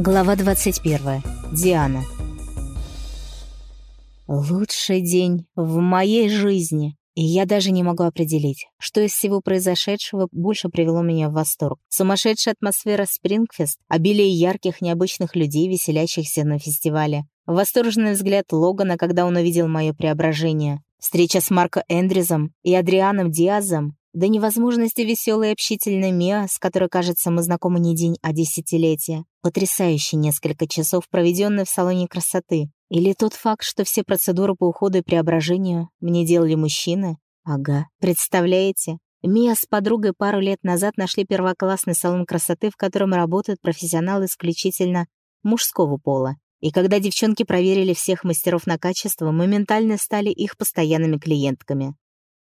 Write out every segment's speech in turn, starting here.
Глава 21. Диана. Лучший день в моей жизни. И я даже не могу определить, что из всего произошедшего больше привело меня в восторг. Сумасшедшая атмосфера Спрингфест, обилие ярких, необычных людей, веселящихся на фестивале, восторженный взгляд Логана, когда он увидел мое преображение, встреча с Марко Эндризом и Адрианом Диазом, до невозможности веселая и общительная Миа, с которой, кажется, мы знакомы не день, а десятилетия. Потрясающие несколько часов, проведенные в салоне красоты. Или тот факт, что все процедуры по уходу и преображению мне делали мужчины. Ага, представляете? Мия с подругой пару лет назад нашли первоклассный салон красоты, в котором работают профессионалы исключительно мужского пола. И когда девчонки проверили всех мастеров на качество, моментально стали их постоянными клиентками.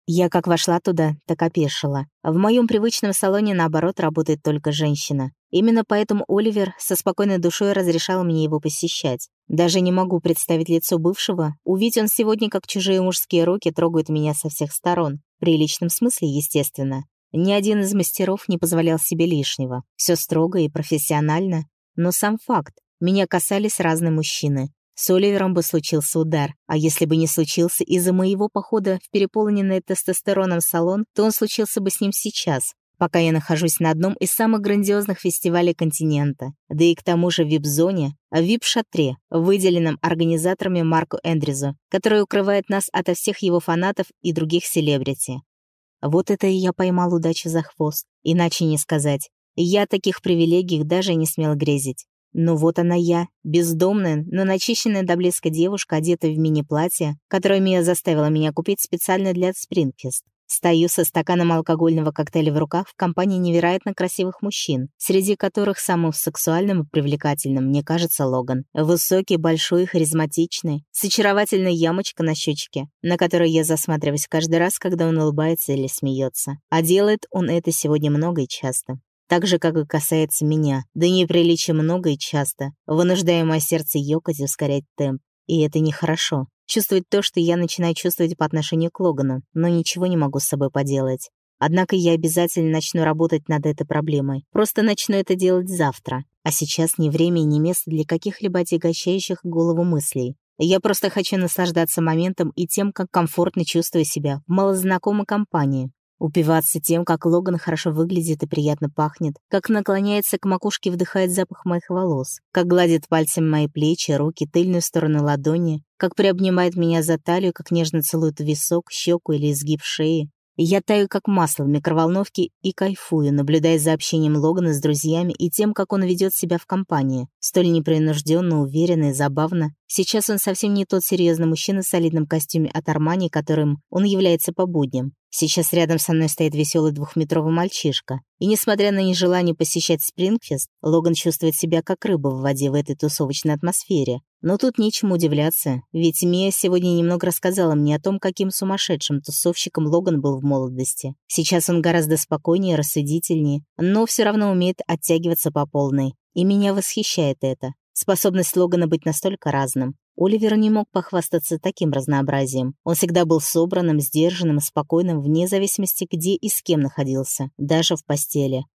Я как вошла туда, так опешила. В моем привычном салоне, наоборот, работает только женщина. Именно поэтому Оливер со спокойной душой разрешал мне его посещать. Даже не могу представить лицо бывшего. Увидеть он сегодня, как чужие мужские руки трогают меня со всех сторон. При личном смысле, естественно. Ни один из мастеров не позволял себе лишнего. Все строго и профессионально. Но сам факт. Меня касались разные мужчины. С Оливером бы случился удар, а если бы не случился из-за моего похода в переполненный тестостероном салон, то он случился бы с ним сейчас, пока я нахожусь на одном из самых грандиозных фестивалей континента, да и к тому же в вип-зоне, в вип-шатре, выделенном организаторами Марку Эндрюзу, который укрывает нас ото всех его фанатов и других селебрити. Вот это и я поймал удачу за хвост, иначе не сказать. Я таких привилегиях даже не смел грезить. Ну вот она я, бездомная, но начищенная до блеска девушка, одетая в мини-платье, которое Мия заставила меня купить специально для Спрингфест. Стою со стаканом алкогольного коктейля в руках в компании невероятно красивых мужчин, среди которых самым сексуальным и привлекательным, мне кажется, Логан. Высокий, большой, харизматичный, с очаровательной ямочкой на щечке, на которой я засматриваюсь каждый раз, когда он улыбается или смеется. А делает он это сегодня много и часто так же, как и касается меня, да неприличия много и часто, вынуждая мое сердце ёкать и ускорять темп. И это нехорошо. Чувствовать то, что я начинаю чувствовать по отношению к Логану, но ничего не могу с собой поделать. Однако я обязательно начну работать над этой проблемой. Просто начну это делать завтра. А сейчас ни время и ни место для каких-либо отягощающих голову мыслей. Я просто хочу наслаждаться моментом и тем, как комфортно чувствую себя в малознакомой компании. Упиваться тем, как Логан хорошо выглядит и приятно пахнет, как наклоняется к макушке вдыхает запах моих волос, как гладит пальцами мои плечи, руки, тыльную сторону ладони, как приобнимает меня за талию, как нежно целует висок, щеку или изгиб шеи, я таю как масло в микроволновке и кайфую, наблюдая за общением Логана с друзьями и тем, как он ведет себя в компании. Столь непринужденно, уверенно и забавно. Сейчас он совсем не тот серьезный мужчина в солидном костюме от Армани, которым он является по будням. Сейчас рядом со мной стоит веселый двухметровый мальчишка. И несмотря на нежелание посещать Спрингфест, Логан чувствует себя как рыба в воде в этой тусовочной атмосфере. Но тут нечему удивляться, ведь Мия сегодня немного рассказала мне о том, каким сумасшедшим тусовщиком Логан был в молодости. Сейчас он гораздо спокойнее, рассудительнее, но все равно умеет оттягиваться по полной. И меня восхищает это. Способность Логана быть настолько разным. Оливер не мог похвастаться таким разнообразием. Он всегда был собранным, сдержанным спокойным, вне зависимости, где и с кем находился, даже в постели.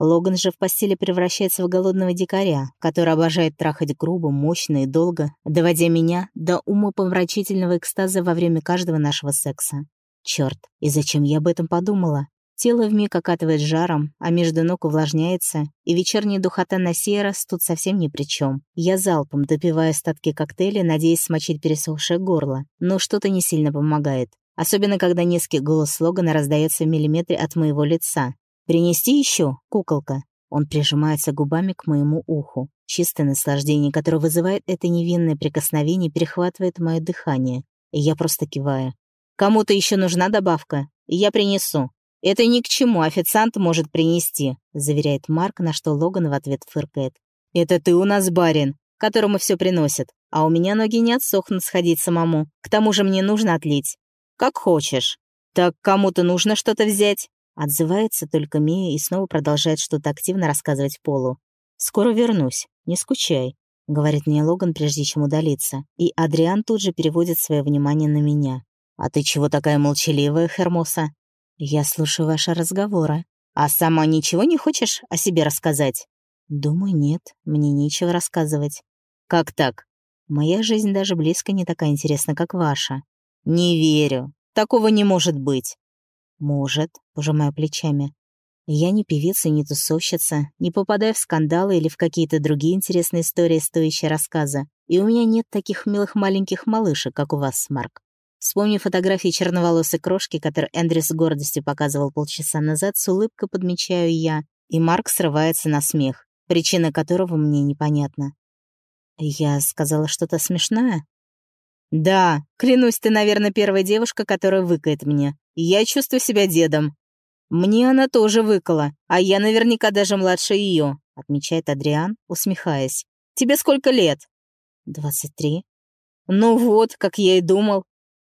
Логан же в постели превращается в голодного дикаря, который обожает трахать грубо, мощно и долго, доводя меня до умопомрачительного экстаза во время каждого нашего секса. Черт, и зачем я об этом подумала? Тело вмиг окатывает жаром, а между ног увлажняется, и вечерняя духота на сей раз тут совсем ни при чем. Я залпом допиваю остатки коктейля, надеясь смочить пересохшее горло, но что-то не сильно помогает. Особенно, когда низкий голос слогана раздается в миллиметре от моего лица, «Принести еще, куколка?» Он прижимается губами к моему уху. Чистое наслаждение, которое вызывает это невинное прикосновение, перехватывает мое дыхание. И я просто киваю. «Кому-то еще нужна добавка? Я принесу». «Это ни к чему, официант может принести», — заверяет Марк, на что Логан в ответ фыркает. «Это ты у нас барин, которому все приносит, а у меня ноги не отсохнут сходить самому. К тому же мне нужно отлить». «Как хочешь». «Так кому-то нужно что-то взять?» Отзывается только Мия и снова продолжает что-то активно рассказывать Полу. «Скоро вернусь, не скучай», — говорит мне Логан, прежде чем удалиться. И Адриан тут же переводит свое внимание на меня. «А ты чего такая молчаливая, Хермоса?» «Я слушаю ваши разговоры. А сама ничего не хочешь о себе рассказать?» Думаю, нет, мне нечего рассказывать. Как так? Моя жизнь даже близко не такая интересна, как ваша. Не верю. Такого не может быть. Может, пожимая плечами. Я не певица не тусовщица, не попадаю в скандалы или в какие-то другие интересные истории, стоящие рассказа. И у меня нет таких милых маленьких малышек, как у вас, Марк. Вспомнив фотографии черноволосой крошки, которые Эндрю с гордостью показывал полчаса назад, с улыбкой подмечаю я, и Марк срывается на смех, причина которого мне непонятна. Я сказала что-то смешное? Да, клянусь, ты, наверное, первая девушка, которая выкает мне. Я чувствую себя дедом. «Мне она тоже выкала, а я наверняка даже младше ее», — отмечает Адриан, усмехаясь. «Тебе сколько лет?» «Двадцать три». «Ну вот, как я и думал.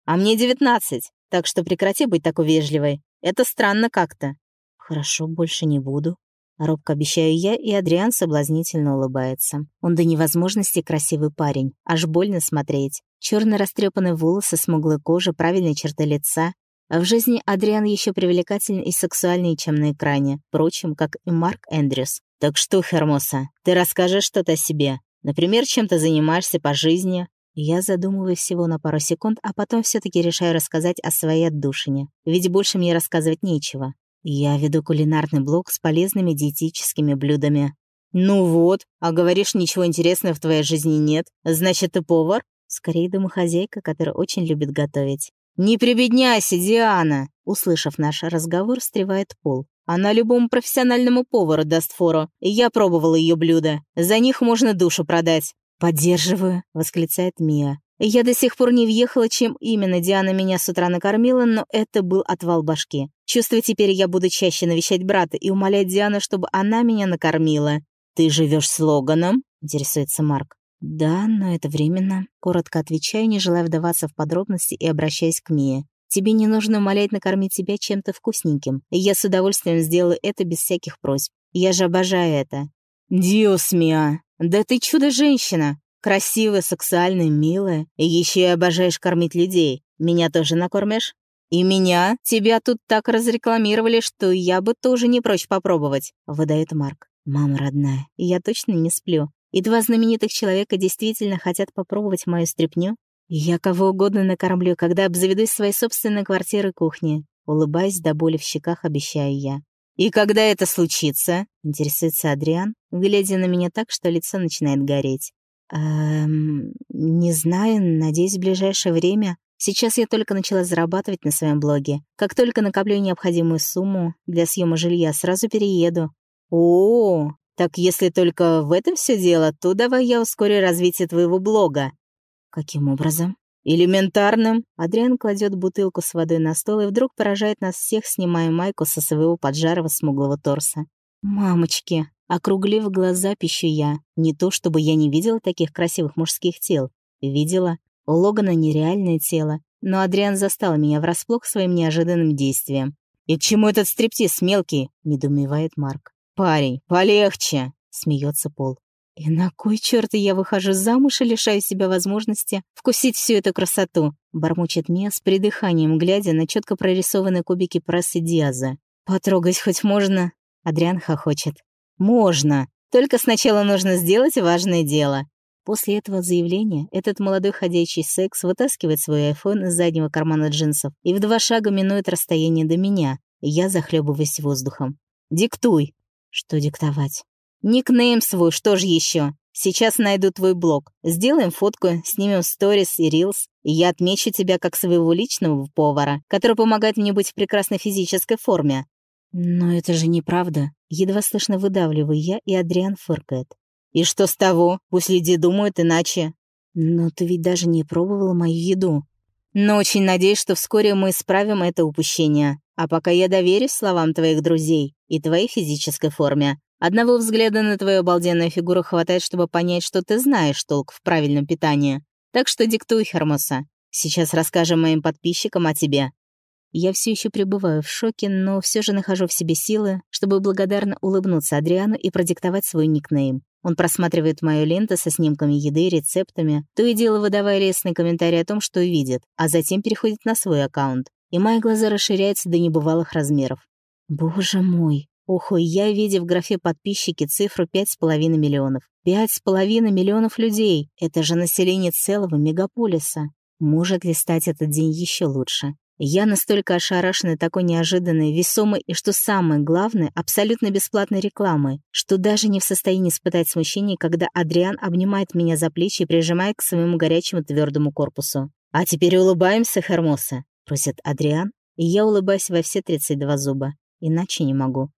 А мне девятнадцать, так что прекрати быть такой вежливой. Это странно как-то». «Хорошо, больше не буду», Робко обещаю я, и Адриан соблазнительно улыбается. Он до невозможности красивый парень. Аж больно смотреть. Черно растрепанные волосы, смуглая кожа, правильные черты лица. А в жизни Адриан еще привлекательнее и сексуальнее, чем на экране, впрочем, как и Марк Эндрюс. «Так что, Хермоса, ты расскажешь что-то о себе? Например, чем ты занимаешься по жизни?» Я задумываюсь всего на пару секунд, а потом все таки решаю рассказать о своей отдушине. Ведь больше мне рассказывать нечего. Я веду кулинарный блог с полезными диетическими блюдами. «Ну вот, а говоришь, ничего интересного в твоей жизни нет. Значит, ты повар?» Скорее, домохозяйка, которая очень любит готовить. «Не прибедняйся, Диана!» Услышав наш разговор, встревает Пол. «Она любому профессиональному повару даст фору, я пробовала ее блюда. За них можно душу продать». «Поддерживаю», — восклицает Мия. Я до сих пор не въехала, чем именно Диана меня с утра накормила, но это был отвал башки. Чувствую, теперь я буду чаще навещать брата и умолять Диану, чтобы она меня накормила. «Ты живешь с Логаном?» — интересуется Марк. «Да, но это временно», — коротко отвечаю, не желая вдаваться в подробности и обращаясь к Мие. «Тебе не нужно умолять накормить тебя чем-то вкусненьким, я с удовольствием сделаю это без всяких просьб. Я же обожаю это». «Диос, Мия, да ты чудо-женщина! Красивая, сексуальная, милая, еще и обожаешь кормить людей. Меня тоже накормишь?» «И меня? Тебя тут так разрекламировали, что я бы тоже не прочь попробовать», — выдает Марк. «Мама родная, я точно не сплю. И два знаменитых человека действительно хотят попробовать мою стряпню. Я кого угодно накормлю, когда обзаведусь своей собственной квартирой кухни. Улыбаясь до боли в щеках, обещаю я. «И когда это случится?» — интересуется Адриан, глядя на меня так, что лицо начинает гореть. «Эм... Не знаю, надеюсь, в ближайшее время. Сейчас я только начала зарабатывать на своем блоге. Как только накоплю необходимую сумму для съема жилья, сразу перееду». «О, так если только в этом все дело, то давай я ускорю развитие твоего блога. Каким образом? Элементарным. Адриан кладет бутылку с водой на стол и вдруг поражает нас всех, снимая майку со своего поджарого смуглого торса. Мамочки, округлив глаза, пищу я. Не то, чтобы я не видела таких красивых мужских тел. Видела. У Логана нереальное тело. Но Адриан застал меня врасплох своим неожиданным действием. «И к чему этот стриптиз мелкий?» — недоумевает Марк. «Парень, полегче!» — смеется Пол. «И на кой черт я выхожу замуж и лишаю себя возможности вкусить всю эту красоту?» — бормочет Мия с придыханием, глядя на четко прорисованные кубики прессы Диаза. «Потрогать хоть можно?» — Адриан хохочет. «Можно! Только сначала нужно сделать важное дело». После этого заявления этот молодой ходячий секс вытаскивает свой айфон из заднего кармана джинсов и в два шага минует расстояние до меня, и я захлебываюсь воздухом. «Диктуй!» Что диктовать? Никнейм свой, что же еще? Сейчас найду твой блог. Сделаем фотку, снимем сторис и рилс, и я отмечу тебя как своего личного повара, который помогает мне быть в прекрасной физической форме. Но это же неправда. Едва слышно выдавливаю я, и Адриан фыркает. И что с того? Пусть люди думают иначе. Но ты ведь даже не пробовала мою еду. Но очень надеюсь, что вскоре мы исправим это упущение. А пока я доверюсь словам твоих друзей и твоей физической форме. Одного взгляда на твою обалденную фигуру хватает, чтобы понять, что ты знаешь толк в правильном питании. Так что диктуй, Хермоса. Сейчас расскажем моим подписчикам о тебе. Я все еще пребываю в шоке, но все же нахожу в себе силы, чтобы благодарно улыбнуться Адриану и продиктовать свой никнейм. Он просматривает мою ленту со снимками еды и рецептами, то и дело выдавая лестный комментарий о том, что увидит, а затем переходит на свой аккаунт и мои глаза расширяются до небывалых размеров. Боже мой, Ох, я, видя в графе «Подписчики» цифру 5,5 миллионов. 5,5 миллионов людей! Это же население целого мегаполиса. Может ли стать этот день еще лучше? Я настолько ошарашена такой неожиданной, весомой и, что самое главное, абсолютно бесплатной рекламой, что даже не в состоянии испытать смущение, когда Адриан обнимает меня за плечи и прижимает к своему горячему твердому корпусу. «А теперь улыбаемся, Хермоса», — просит Адриан, и я улыбаюсь во все 32 зуба. Иначе не могу.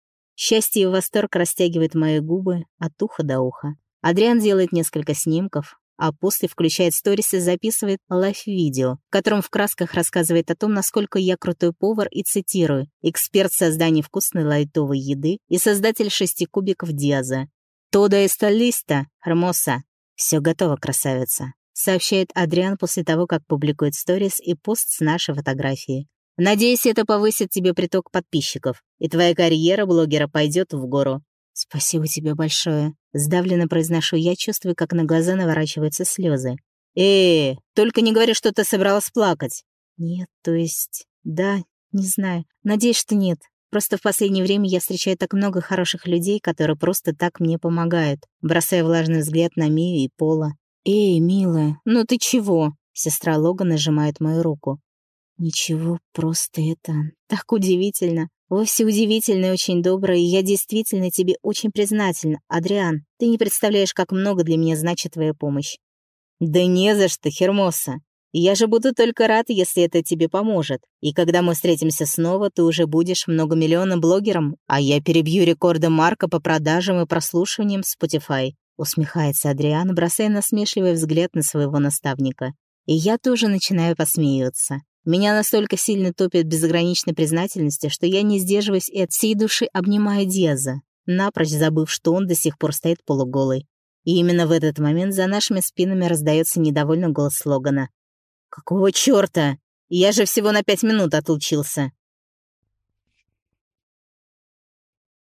Счастье и восторг растягивает мои губы от уха до уха. Адриан делает несколько снимков, а после включает сторис и записывает лайф-видео, в котором в красках рассказывает о том, насколько я крутой повар и цитирую, эксперт в создании вкусной лайтовой еды и создатель шести кубиков Диаза. «Тода эсталиста, Hermosa!» «Все готово, красавица», — сообщает Адриан после того, как публикует сторис и пост с нашей фотографией. «Надеюсь, это повысит тебе приток подписчиков, и твоя карьера блогера пойдет в гору. «Спасибо тебе большое», — сдавленно произношу я, чувствую, как на глаза наворачиваются слезы. «Э, только не говори, что ты собралась плакать». «Нет, то есть... Да, не знаю. Надеюсь, что нет. Просто в последнее время я встречаю так много хороших людей, которые просто так мне помогают, бросая влажный взгляд на Мию и Пола. «Эй, милая, ну ты чего?» Сестра Лога нажимает мою руку. «Ничего, просто это... Так удивительно. Вовсе удивительно и очень добрая, и я действительно тебе очень признательна, Адриан. Ты не представляешь, как много для меня значит твоя помощь». «Да не за что, Хермоса. Я же буду только рад, если это тебе поможет. И когда мы встретимся снова, ты уже будешь многомиллионным блогером, а я перебью рекорды Марка по продажам и прослушиваниям Spotify», усмехается Адриан, бросая насмешливый взгляд на своего наставника. И я тоже начинаю посмеиваться. Меня настолько сильно топит безграничной признательности, что я не сдерживаюсь и от всей души обнимаю Диаза, напрочь забыв, что он до сих пор стоит полуголый. И именно в этот момент за нашими спинами раздается недовольный голос слогана. «Какого чёрта? Я же всего на пять минут отлучился!»